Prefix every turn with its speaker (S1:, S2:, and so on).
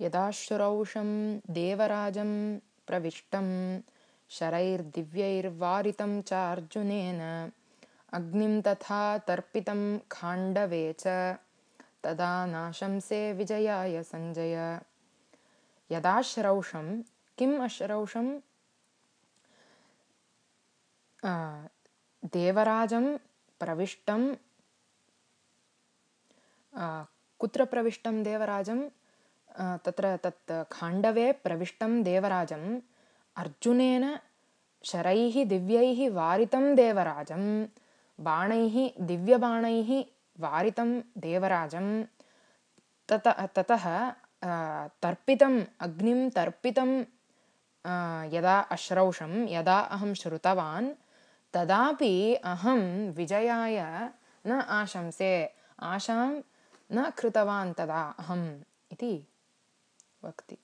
S1: यदा श्रौषं देवराजं प्रविष्टं शरैर्दिव्यैर्वारितं चार्जुनेन अग्निं तथा तर्पितं खाण्डवे च तदा नाशंसे विजयाय सञ्जय यदा श्रौषं किम् अश्रौषं देवराजं प्रविष्टं कुत्र प्रविष्टं देवराजं तत्र तत् खाण्डवे प्रविष्टं देवराजम् अर्जुनेन शरैः दिव्यैः वारितं देवराजं बाणैः दिव्यबाणैः वारितं देवराजं तत ततः तर्पितम् अग्निं तर्पितं यदा अश्रौषं यदा अहं श्रुतवान् तदापि अहं विजयाय न आशंसे आशां न कृतवान् तदा अहम् इति waktu